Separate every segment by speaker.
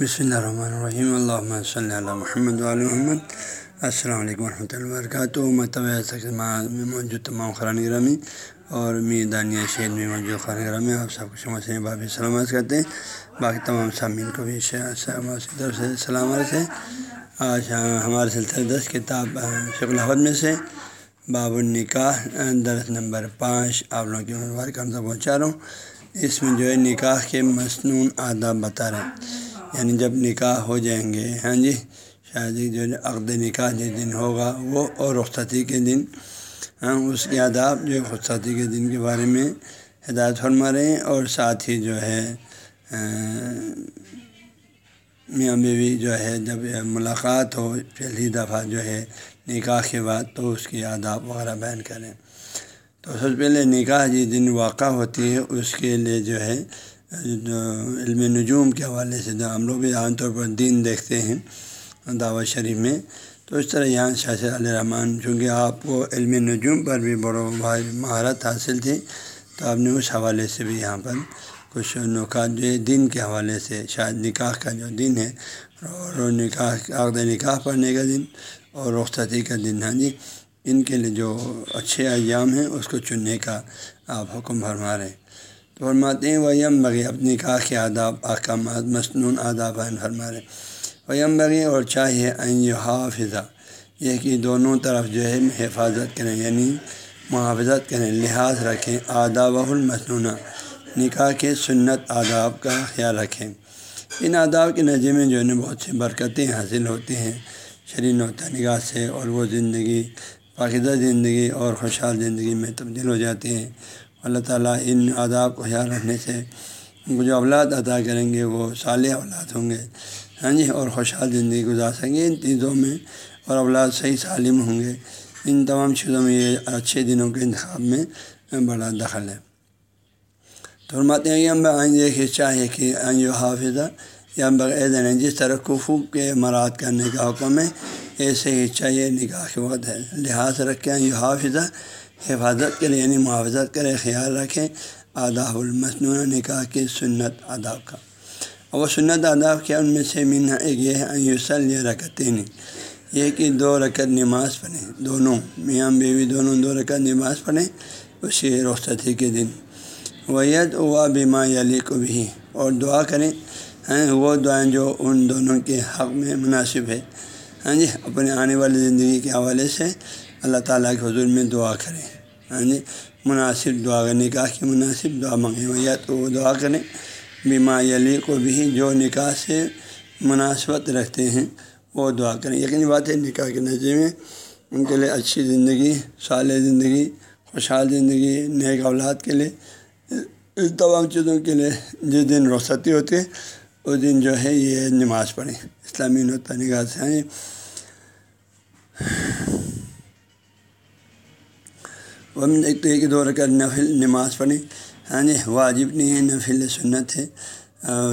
Speaker 1: بسم اللہ الرحمن الرحیم اللہ صلی اللہ محمد علیہ محمد السلام علیکم ورحمۃ اللہ وبرکاتہ متوع میں موجود تمام خران گرامی اور می دانیہ شہر میں موجود خران گرامی آپ سب کو سے بابی سلامت کرتے ہیں باقی تمام سامعین کو بھی طرف سے سلامت ہے آج ہمارے سلسلہ دس کتاب شکل الحمد میں سے باب النکاح درس نمبر پانچ آپ لوگوں کی مبارک کا پہنچا رہا ہوں اس میں جو ہے نکاح کے مصنون آداب بتا رہے ہیں یعنی جب نکاح ہو جائیں گے ہاں جی؟ شادی جو عقد نکاح جس دن ہوگا، وہ اور رخصتی کے دن ہاں اس کے آداب جو رخصتی کے دن کے بارے میں ہدایت فرما رہے ہیں اور ساتھ ہی جو ہے میاں بیوی جو ہے، جب ملاقات ہو، پہلی دفعہ جو ہے نکاح کے بعد تو اس کی آداب وغیرہ بیان کریں۔ تو سب سے پہلے نکاح جس دن واقع ہوتی ہے، اس کے لیے جو ہے علم نجوم کے حوالے سے جو ہم لوگ بھی عام طور پر دین دیکھتے ہیں، دعوت شریف میں، تو اس طرح یہاں شاہ علیہ رحمان چونکہ آپ کو علم نجوم پر بھی بڑوں بھائی مہارت حاصل تھی، تو آپ نے اس حوالے سے بھی یہاں پر کچھ نکات جو ہے دن کے حوالے سے، شاید نکاح کا جو دن ہے، اور نکاح، عقد نکاح پڑھنے کا دن، اور رخصتی کا دن ہاں جی ان کے لیے جو اچھے ایام ہیں، اس کو چننے کا آپ حکم فرما رہے ہیں۔ فرماتے ہیں ویم بغی اپنی نکاح کے آداب احکامات مصنون آداب عین فرما رہے ویم بغی اور چاہیے این حافظہ یہ کہ دونوں طرف جو ہے حفاظت کریں یعنی محافظت کریں، لحاظ رکھیں، آداب المصنون نکاح کے سنت آداب کا خیال رکھیں۔ ان آداب کے نظر میں جو ہے بہت سی برکتیں حاصل ہوتی ہیں۔ شرین و نگاہ سے اور وہ زندگی، پاکیزہ زندگی اور خوشحال زندگی میں تبدیل ہو جاتے ہیں۔ اللہ تعالیٰ ان آداب کو خیال رکھنے سے ان کو جو اولاد ادا کریں گے وہ صالح اولاد ہوں گے۔ ہاں جی؟ اور خوشحال زندگی گزار سکیں گے۔ ان چیزوں میں اور اولاد صحیح سالم ہوں گے۔ ان تمام چیزوں میں یہ اچھے دنوں کے انتخاب میں بڑا دخل ہے۔ تو فرماتے ہیں کہ ہم آئیں چاہے کہ آئیں حافظہ یا بغیر جس طرح کفو کے مراد کرنے کا حکم ہے، ایسے ہی چاہیے نکاح کے وقت ہے۔ لحاظ رکھیں یہ حافظہ حفاظت کریں یعنی محافظت کریں، خیال رکھیں۔ آداب المصنوع نکاح کی سنت آداب کا۔ اور وہ سنت آداب کیا ان میں سے مینہ ایک یہ ہے یوسل یہ رکھتے یہ کہ دو رکعت نماز پڑھیں۔ دونوں، میاں بیوی دونوں دو رکعت نماز پڑھیں، اسی رخصتی کے دن۔ ویت و بیما علی کو بھی اور دعا کریں۔ ہیں وہ دعائیں جو ان دونوں کے حق میں مناسب ہے ہاں جی اپنے آنے والی زندگی کے حوالے سے اللہ تعالیٰ کے حضور میں دعا کریں۔ ہاں جی مناسب دعا کا نکاح کی مناسب دعا مانگیں۔ یا تو وہ دعا کریں۔ بیما علی کو بھی جو نکاح سے مناسبت رکھتے ہیں، وہ دعا کریں۔ یقینی بات ہے، نکاح کے نظر میں ان کے لیے اچھی زندگی، صالح زندگی، خوشحال زندگی، نیک اولاد کے لیے ان تمام چیزوں کے لیے جس دن رخصتی ہوتی ہے، اس دن جو ہے یہ نماز پڑھیں۔ اسلامی نوتا نگاہ سے ہیں وہ ایک تو ایک دو رکعت نفل نماز پڑھیں۔ ہاں جی واجب نہیں ہے، نفل سنت ہے۔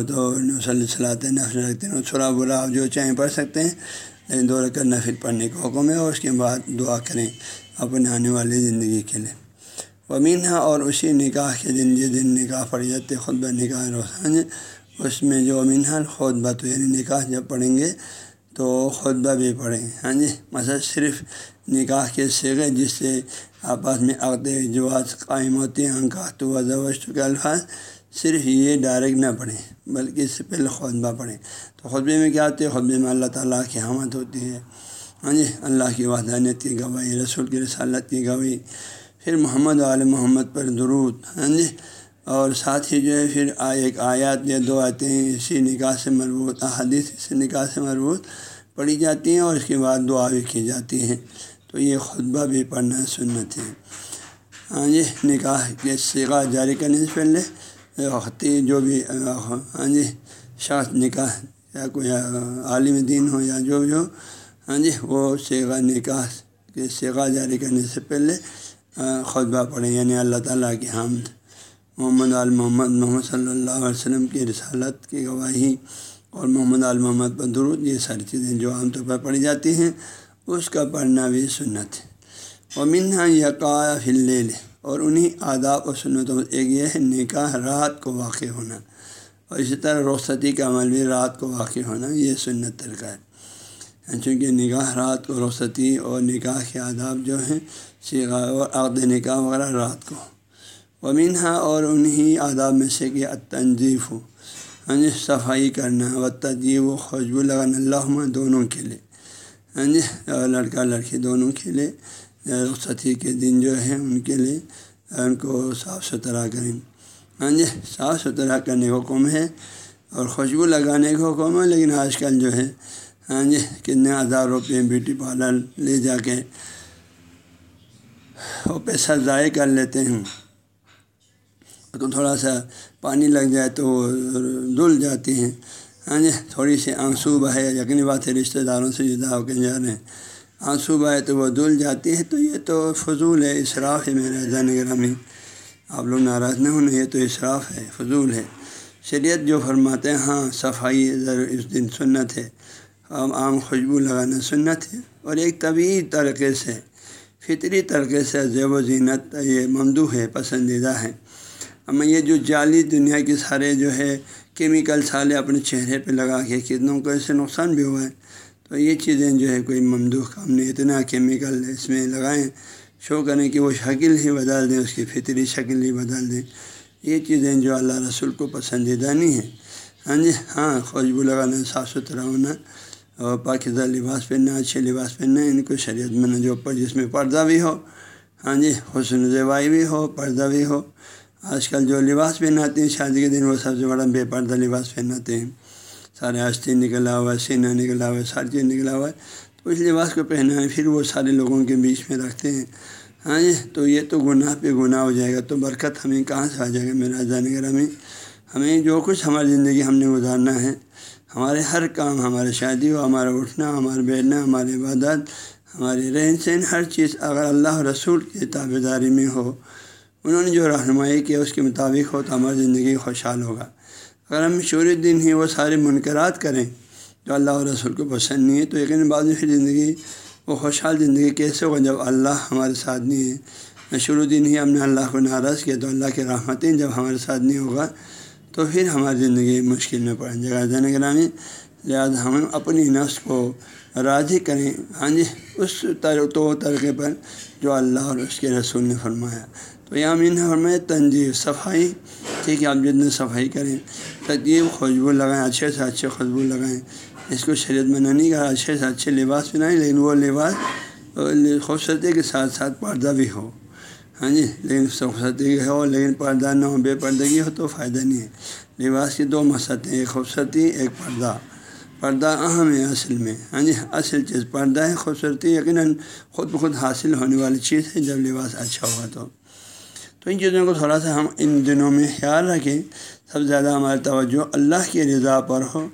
Speaker 1: تو نسل صلاحت نفل رکھتے ہیں۔ تھوڑا برا آپ جو چاہیں پڑھ سکتے ہیں، لیکن دو رکعت نفل پڑھنے کا حکم ہے اور اس کے بعد دعا کریں اپنے آنے والی زندگی کے لیے۔ ومینہ اور اسی نکاح کے دن، جس دن نکاح پڑ جاتے خود بہ نکاح روزانہ ہاں جی، اس میں جو امینہ خطبہ تو یعنی نکاح جب پڑھیں گے تو خطبہ بھی پڑھیں۔ ہاں جی مثلا صرف نکاح کے سگے جس سے آپس میں عقد جواز قائم ہوتے ہیں انکا تو وضوشت کے الفاظ صرف یہ ڈائریکٹ نہ پڑھیں، بلکہ اس سے پہلے خطبہ پڑھیں۔ تو خطبے میں کیا ہوتی ہے خطبے میں اللہ تعالیٰ کی حمد ہوتی ہے۔ ہاں جی اللہ کی وحدانیت کی گواہی، رسول کی رسالت کی گواہی، پھر محمد عال محمد پر درود ہاں جی۔ اور ساتھ ہی جو ہے، پھر ایک آیات یا دو آتے ہیں اسی نکاح سے مربوط، احادیث اسی نکاح سے مربوط پڑھی جاتی ہیں اور اس کے بعد دعا بھی کی جاتی ہیں۔ تو یہ خطبہ بھی پڑھنا سنت ہے۔ ہاں جی نکاح کے سگا جاری کرنے سے پہلے وقتی جو بھی ہاں جی شخص نکاح یا کوئی عالم دین ہو یا جو بھی ہو ہاں جی وہ سیگا نکاح کے سگا جاری کرنے سے پہلے خطبہ پڑھیں۔ یعنی اللہ تعالیٰ کی حمد۔ محمد آل محمد محمد صلی اللہ علیہ وسلم کی رسالت کی گواہی اور محمد آل محمد پر درود، یہ ساری چیزیں جو عام طور پر پڑھی جاتی ہیں۔ اس کا پڑھنا بھی سنت ہے۔ اور یقا فل اور انہیں آداب و سنتوں ایک یہ ہے، نکاح رات کو واقع ہونا۔ اور اسی طرح رخصتی کا عمل بھی رات کو واقع ہونا، یہ سنت طریقہ ہے۔ چونکہ نگاہ رات کو رخصتی اور نکاح کے آداب جو ہیں سیگا اور عقد نکاح وغیرہ رات کو۔ ومنہا اور انہی آداب میں سے کہ تنظیف ہو ہاں جی، صفائی کرنا و تجیب و خوشبو لگانا اللہ دونوں کے لیے۔ ہاں جی لڑکا لڑکی دونوں کے لیے، رخصتی کے دن جو ہے ان کے لیے ان کو صاف ستھرا کریں۔ ہاں جی صاف ستھرا کرنے کا حکم ہے اور خوشبو لگانے کا حکم ہے، لیکن آج کل جو ہے ہاں جی کتنے ہزار روپے بیوٹی پارلر لے جا کے وہ پیسہ ضائع کر لیتے ہیں۔ تو تھوڑا سا پانی لگ جائے تو وہ دھل جاتی ہیں۔ ہاں جی تھوڑی سی آنسو بہے، یقینی بات ہے، رشتہ داروں سے جدا ہو کے جا رہے ہیں۔ آنسو بہے تو وہ دھل جاتی ہے، تو یہ تو فضول ہے اصراف ہے میرے زین گرامی۔ آپ لوگ ناراض نہ ہونا، یہ تو اصراف ہے، فضول ہے۔ شریعت جو فرماتے ہیں ہاں صفائی اس دن سنت ہے۔ عام عام خوشبو لگانا سنت ہے۔ اور ایک طبعی طریقے سے، فطری طریقے سے زیب و زینت یہ ممدو ہے، پسندیدہ ہے۔ اما یہ جو جعلی دنیا کے سارے جو ہے کیمیکل سالے اپنے چہرے پہ لگا کے کتنوں کو ایسے نقصان بھی ہوا ہے۔ تو یہ چیزیں جو ہے کوئی ممدوح کام نہیں، اتنا کیمیکل اس میں لگائیں، شو کریں کہ وہ شکل ہی بدل دیں، اس کی فطری شکل ہی بدل دیں۔ یہ چیزیں جو اللہ رسول کو پسندیدہ نہیں ہیں۔ ہاں جی ہاں خوشبو لگانا، صاف ستھرا ہونا اور پاکیزہ لباس پہننا، اچھے لباس پہننا، ان کو شریعت میں جو اوپر جس میں پردہ بھی ہو۔ ہاں جی حسن زیوائی بھی ہو، پردہ بھی ہو۔ آج کل جو لباس پہناتے ہیں، شادی کے دن وہ سب سے بڑا بے پردہ لباس پہناتے ہیں۔ سارے آستی نکلا ہوا ہے سینہ نکلا ہوا ہے ساری چیز نکلا ہوا ہے تو اس لباس کو پہنا ہے پھر وہ سارے لوگوں کے بیچ میں رکھتے ہیں۔ ہاں جی تو یہ تو گناہ پہ گناہ ہو جائے گا۔ تو برکت ہمیں کہاں سے آ جائے گا؟ میرا جان ہمیں ہمیں جو کچھ ہماری زندگی ہم نے گزارنا ہے، ہمارے ہر کام، ہمارے شادی ہو، ہمارا اٹھنا، ہمارا بیٹھنا ہماری عبادت ہماری رہن سہن، ہر چیز اگر اللہ رسول کی تابے داری میں ہو انہوں نے جو رہنمائی کیا اس کے مطابق ہو تو ہماری زندگی خوشحال ہوگا۔ اگر ہم شور دن ہی وہ سارے منکرات کریں جو اللہ اور رسول کو پسند نہیں ہے، تو یقین بعد میں پھر زندگی، وہ خوشحال زندگی کیسے ہوگا جب اللہ ہمارے ساتھ نہیں ہے؟ شروع دن ہی ہم نے اللہ کو ناراض کیا، تو اللہ کی رحمتیں جب ہمارے ساتھ نہیں ہوگا، تو پھر ہماری زندگی مشکل میں پڑیں جگہ زین گرامی، لہٰذا ہم اپنی نفس کو راضی کریں۔ ہاں جی اس تو طریقے پر جو اللہ اور اس کے رسول نے فرمایا۔ تو یہاں مین فرمایا تنظیم صفائی۔ ٹھیک ہے، آپ جتنے صفائی کریں تجیب خوشبو لگائیں، اچھے سے اچھے خوشبو لگائیں۔ اس کو شریعت میں نہیں کہا، اچھے سے اچھے لباس پہنائیں، لیکن وہ لباس خوبصورتی کے ساتھ ساتھ پردہ بھی ہو۔ ہاں جی لیکن خوبصورتی ہو، لیکن پردہ نہ ہو، بے پردگی ہو تو فائدہ نہیں ہے۔ لباس کی دو مسئلہ ایک خوبصورتی، ایک پردہ۔ پردہ اہم ہے اصل میں۔ ہاں جی اصل چیز پردہ ہے، خوبصورتی یقیناً خود بخود حاصل ہونے والی چیز ہے جب لباس اچھا ہوا تو۔ تو ان چیزوں کو تھوڑا سا ہم ان دنوں میں خیال رکھیں۔ سب سے زیادہ ہماری توجہ اللہ کی رضا پر ہو۔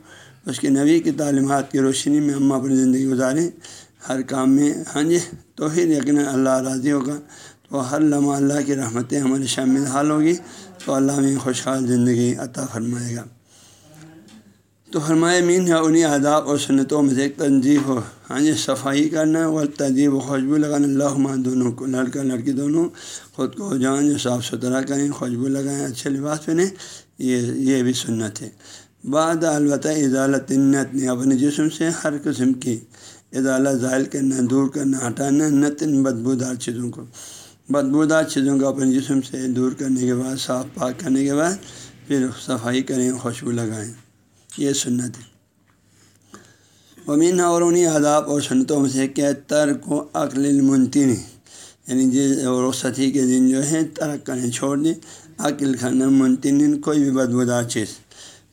Speaker 1: اس کے نبی کی تعلیمات کی روشنی میں ہم اپنی زندگی گزاریں۔ ہر کام میں ہاں جی تو یقیناً اللہ راضی ہوگا۔ تو ہر لمحہ اللہ کی رحمتیں ہمارے شامل حال ہوگی۔ تو اللہ میں خوشحال زندگی عطا فرمائے گا۔ تو فرمائے مین ہے انہیں آداب اور سنتوں میں سے ایک تنظیم ہو۔ ہاں جی صفائی کرنا اور تہذیب و خوشبو لگانا۔ اللہ دونوں کو، لڑکا لڑکی دونوں، خود کو جان، جو صاف ستھرا کریں، خوشبو لگائیں، اچھے لباس پہنیں۔ یہ یہ بھی سنت ہے۔ بعد البتہ اضالت نت نے اپنے جسم سے ہر قسم کی اضالت ظاہر کرنا، دور کرنا، ہٹانا نتن بدبودار چیزوں کو۔ بدبودار چیزوں کو اپنے جسم سے دور کرنے کے بعد، صاف پاک کرنے کے بعد، پھر صفائی کریں، خوشبو لگائیں۔ یہ سنت ہے۔ امین اور انہیں آداب اور سنتوں میں سے کہ ترک و عقل المنتن یعنی جی رخصتی کے دن جو ہے ترک کریں چھوڑ دیں۔ عقل کھانا منتن، کوئی بھی بدبودار چیز،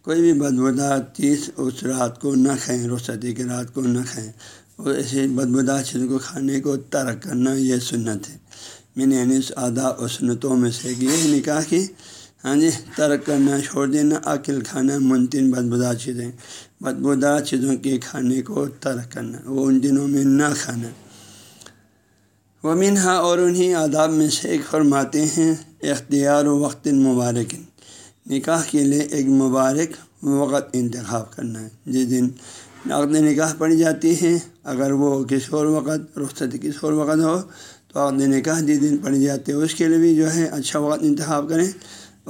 Speaker 1: کوئی بھی بدبودار چیز اس رات کو نہ کھائیں رخصتی کی رات کو نہ کھائیں۔ اور ایسے بدبودار چیز کو کھانے کو ترک کرنا یہ سنت ہے۔ میں نے یعنی اس آداب اور سنتوں میں سے یہ نکاح کی ہاں جی ترک کرنا چھوڑ دینا عقل کھانا منتن بدبودار چیزیں۔ بدبودار چیزوں کے کھانے کو ترک کرنا، وہ ان دنوں میں نہ کھانا۔ وہ منہا اور انہیں آداب میں سے ایک فرماتے ہیں، اختیار و وقت مبارک۔ نکاح کے لیے ایک مبارک وقت انتخاب کرنا۔ ہے جس دن عقد نکاح پڑی جاتی ہے، اگر وہ کسی اور وقت، رخصت کسی اور وقت ہو، تو عقد نکاح جس دن پڑی جاتی ہے اس کے لیے بھی جو ہے اچھا وقت انتخاب کریں۔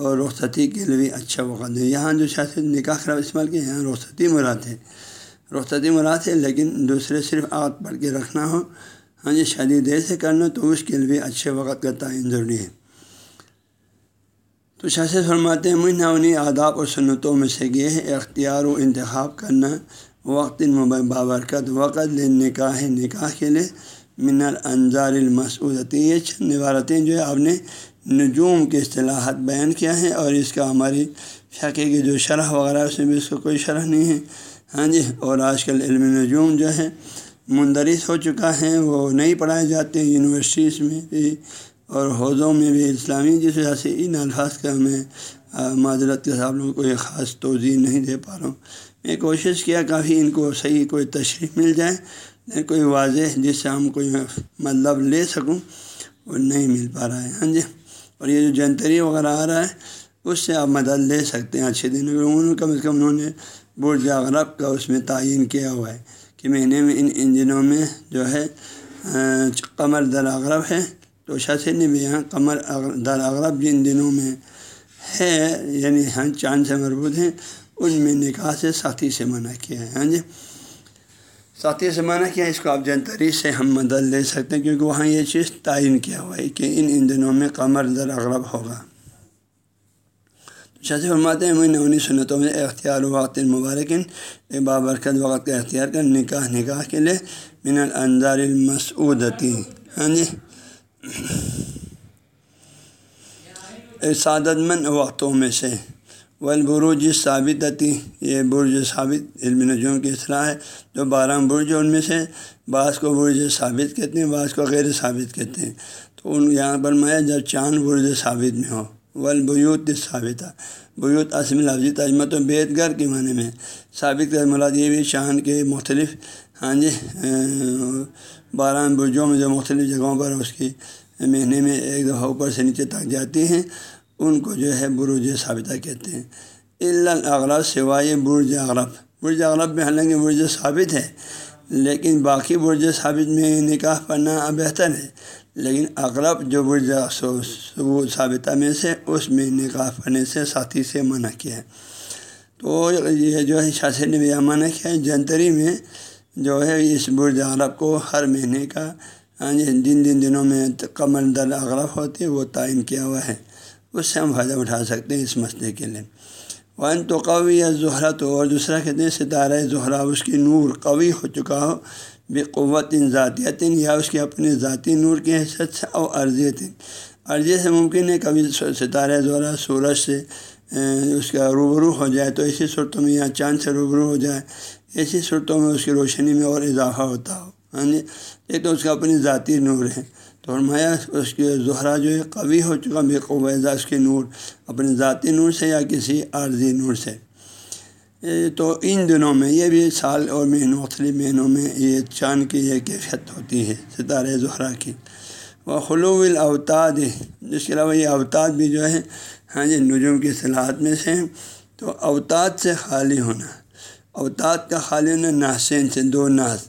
Speaker 1: اور رخصتی کے لیے بھی اچھا وقت ہے۔ یہاں جو شاید نکاح خراب استعمال کیا یہاں رخصتی مراد ہے۔ رخصتی مراد ہے، لیکن دوسرے صرف آگ پڑھ کے رکھنا ہو۔ ہاں جی شادی دیر سے کرنا تو اس کے لیے بھی اچھے وقت کا تعین ضروری ہے۔ تو شاست فرماتے ہیں، مہینہ آداب اور سنتوں میں سے یہ ہے، اختیار و انتخاب کرنا، وقت بابرکت وقت لے نکاح نکاح کے لیے، من الانظار المسعودتی یہ چند عبارتیں جو ہے آپ نے نجوم کے اصطلاحات بیان کیا ہے اور اس کا ہماری فقے کی جو شرح وغیرہ اس میں بھی اس کو کوئی شرح نہیں ہے۔ ہاں جی اور آج کل علم نجوم جو ہے مندرس ہو چکا ہے، وہ نہیں پڑھائے جاتے ہیں یونیورسٹیز میں بھی اور حوضوں میں بھی اسلامی، جس وجہ سے ان الفاظ کا میں معذرت کے ساتھ لوگوں کو ایک خاص توضیع نہیں دے پا رہا ہوں۔ میں کوشش کیا کافی ان کو صحیح کوئی تشریح مل جائے کوئی واضح جس سے ہم کوئی مطلب لے سکوں، وہ نہیں مل پا رہا ہے۔ ہاں جی۔ اور یہ جو جنتری وغیرہ آ رہا ہے، اس سے آپ مدد لے سکتے ہیں اچھے دن انہوں نے کم از کم انہوں نے برج اغرب کا اس میں تعین کیا ہوا ہے کہ مہینے میں ان انجنوں میں جو ہے قمر در اغرب ہے۔ تو شاثر نے بھی یہاں قمر در اغرب جن دنوں میں ہے یعنی ہاں چاند سے مربوط ہیں، ان میں نکاح سے ساتھی سے منع کیا ہے۔ ہاں جی؟ ساتھی سے منع کیا اس کو آپ جنتری سے ہم مدد لے سکتے ہیں کیونکہ وہاں یہ چیز تعین کیا ہوا ہے کہ ان ان دنوں میں قمر در اغرب ہوگا۔ شاذ فرماتے ہیں، میں انہیں سنتوں میں اختیار وقت مبارکن ایک بابرکت وقت کا اختیار کر نکاح نکاح کے لیے من الانظار المسعودتی۔ ہاں جی۔ سعادت مند وقتوں میں سے۔ والبروج ثابتتی یہ برج ثابت علم نجوم کی اصلاح ہے، جو بارہ برج ان میں سے، بعض کو برج ثابت کہتے ہیں، بعض کو غیر ثابت کہتے ہیں۔ تو ان یہاں پر میں جب چاند برج ثابت میں ہو ولبیوت ثابتہ بیوت اصم لفظی تجمت و بیت گھر کے معنی میں ثابت کر مراد یہ بھی چاند کے مختلف ہاں جی بارہ برجوں میں جو مختلف جگہوں پر اس کی مہینے میں ایک دفعہ اوپر سے نیچے تک جاتی ہیں۔ ان کو جو ہے برج ثابتہ کہتے ہیں۔ الاغرب سوائے برج اغرب۔ برج اغرب میں حالانکہ برج ثابت ہے، لیکن باقی برج ثابت میں نکاح پڑھنا بہتر ہے۔ لیکن اغرب جو برج ثابتہ میں سے، اس میں نکاح پڑھنے سے ساتھی سے منع کیا ہے۔ تو یہ جو ہے شاثر نے بھی منع کیا ہے، جنتری میں جو ہے اس برج عرب کو ہر مہینے کا ہاں جی، جن جن دنوں میں کمر در اغرب ہوتی ہے، وہ تعین کیا ہوا ہے۔ اس سے ہم فائدہ اٹھا سکتے ہیں اس مسئلے کے لیے۔ ون تو قوی یا زہرا تو اور دوسرا کہتے ہیں ستارہ زہرا اس کی نور قوی ہو چکا ہو بے قوت ان ذاتیت، یا اس کے اپنے ذاتی نور کی حیثیت سے اور عرضیت عرضی سے ممکن ہے کبھی ستارہ زہرا سورج سے اس کا روبرو ہو جائے تو ایسی صورتوں میں یا چاند سے روبرو ہو جائے ایسی صورتوں میں اس کی روشنی میں اور اضافہ ہوتا ہو۔ ہاں جی ایک تو اس کا اپنی ذاتی نور ہے۔ فرمایا، اس کے زہرا جو ہے قوی ہو چکا بے قوضہ اس کے نور، اپنے ذاتی نور سے یا کسی عارضی نور سے۔ تو ان دنوں میں، یہ بھی سال اور مہینوں، مختلف مہینوں میں یہ چاند کی یہ کیفیت ہوتی ہے ستارہ زہرا کی۔ وہ خلو الاوتاد جس کے علاوہ یہ اوتاد بھی جو ہے ہاں جی نجوم کی صلاحات میں سے تو اوتاد سے خالی ہونا۔ اوتاد کا خالی ہونا ناسین سے دو ناس۔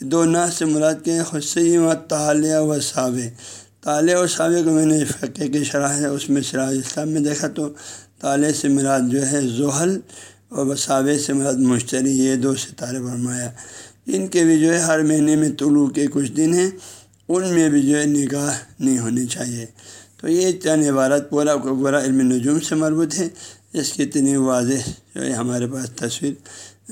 Speaker 1: دو ناس سے مراد کے خصی و تالیہ و صابے تالے اور صابے کو میں نے فقے کی شرح ہے، اس میں سراج اسلام میں دیکھا تو تالے سے مراد جو ہے زحل اور وصابے سے مراد مشتری، یہ دو ستارے فرمایا۔ ان کے بھی جو ہے ہر مہینے میں طلوع کے کچھ دن ہیں، ان میں بھی جو ہے نگاہ نہیں ہونی چاہیے۔ تو یہ چند عبارت پورا کو علم نجوم سے مربوط ہے، اس کی اتنی واضح جو ہے ہمارے پاس تصویر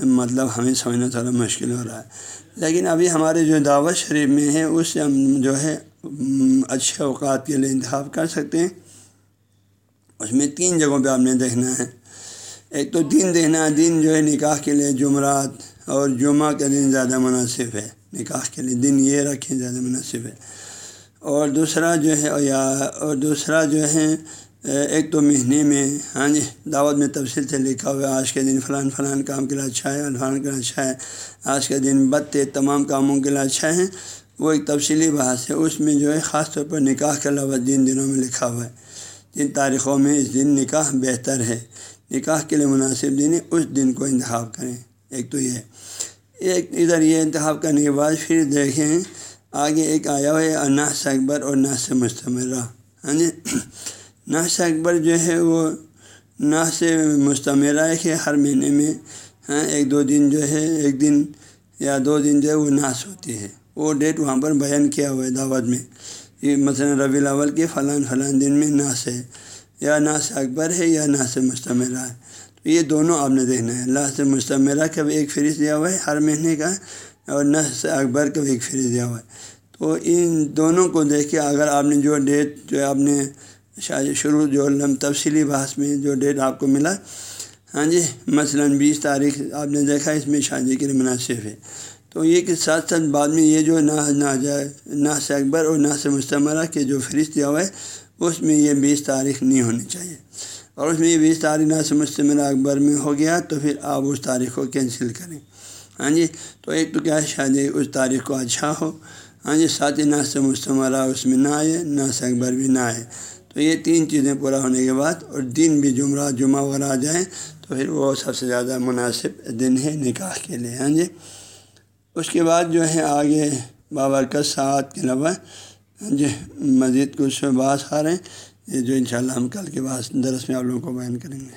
Speaker 1: مطلب ہمیں سمجھنا تھوڑا مشکل ہو رہا ہے۔ لیکن ابھی ہمارے جو دعوت شریف میں ہے اس سے ہم جو ہے اچھے اوقات کے لیے انتخاب کر سکتے ہیں۔ اس میں تین جگہوں پہ آپ نے دیکھنا ہے۔ ایک تو دن دیکھنا ہے۔ دن جو ہے، نکاح کے لیے جمعرات اور جمعہ کا دن زیادہ مناسب ہے۔ نکاح کے لیے دن یہ رکھیں، زیادہ مناسب ہے۔ اور دوسرا جو ہے، یا، اور دوسرا جو ہے ایک تو مہینے میں ہاں جی دعوت میں تفصیل سے لکھا ہوا ہے، آج کے دن فلان فلان کام کے لیے اچھا ہے، فلان کے لیے اچھا ہے، آج کے دن بد تمام کاموں کے لیے اچھا ہے، وہ ایک تفصیلی بحث ہے، اس میں جو ہے خاص طور پر نکاح کے علاوہ جن دنوں میں لکھا ہوا ہے جن تاریخوں میں اس دن نکاح بہتر ہے، نکاح کے لیے مناسب دن ہے، اس دن کو انتخاب کریں، ایک تو یہ ایک، ادھر یہ انتخاب کرنے کے بعد پھر دیکھیں، آگے ایک آیا ہوا ہے اناس اکبر اور ناس مستمرہ ہاں جی۔ ناش اکبر جو ہے وہ نہ سے مستمرہ ہے کہ ہر مہینے میں ہاں ایک دو دن جو ہے، ایک دن یا دو دن جو ہے وہ ناس ہوتی ہے۔ وہ ڈیٹ وہاں پر بیان کیا ہوا ہے دعوت میں۔ یہ مثلاً ربی الاول کے فلاں فلاں دن میں ناس ہے یا ناس اکبر ہے یا ناس مستمرہ ہے۔ تو یہ دونوں آپ نے دیکھنا ہے۔ اللہ سے مستمرہ کا بھی ایک فریض دیا ہوا ہے ہر مہینے کا اور نس اکبر کا بھی ایک فریض دیا ہوا ہے۔ تو ان دونوں کو دیکھ کے اگر آپ نے جو ڈیٹ جو آپ نے شاید شروع جو لم تفصیلی بحث میں جو ڈیٹ آپ کو ملا ہاں جی مثلاً بیس تاریخ آپ نے دیکھا، اس میں شادی جی کے لیے مناسب ہے۔ تو یہ کہ ساتھ ساتھ بعد میں یہ جو نہ نہ جائے نہ سے اکبر اور نہ سے مستمرہ کے جو فہرست دیا ہوا ہے، اس میں یہ بیس تاریخ نہیں ہونی چاہیے۔ اور اس میں یہ بیس تاریخ نہ سے مستمرہ اکبر میں ہو گیا تو پھر آپ اس تاریخ کو کینسل کریں۔ ہاں جی تو ایک تو کیا ہے شاید جی اس تاریخ کو اچھا ہو۔ ہاں جی ساتھ ہی نہ سے مستمرہ اس میں نہ آئے نہ سے اکبر بھی نہ آئے۔ تو یہ تین چیزیں پورا ہونے کے بعد اور دن بھی جمعہ جمعہ وغیرہ آ جائیں تو پھر وہ سب سے زیادہ مناسب دن ہے نکاح کے لیے ہاں جی؟ اس کے بعد جو ہے آگے بابرکت ساتھ کے علاوہ ہاں جی مزید کچھ بات آ رہے ہیں یہ جو انشاءاللہ ہم کل کے بعد درس میں آپ لوگوں کو بیان کریں گے۔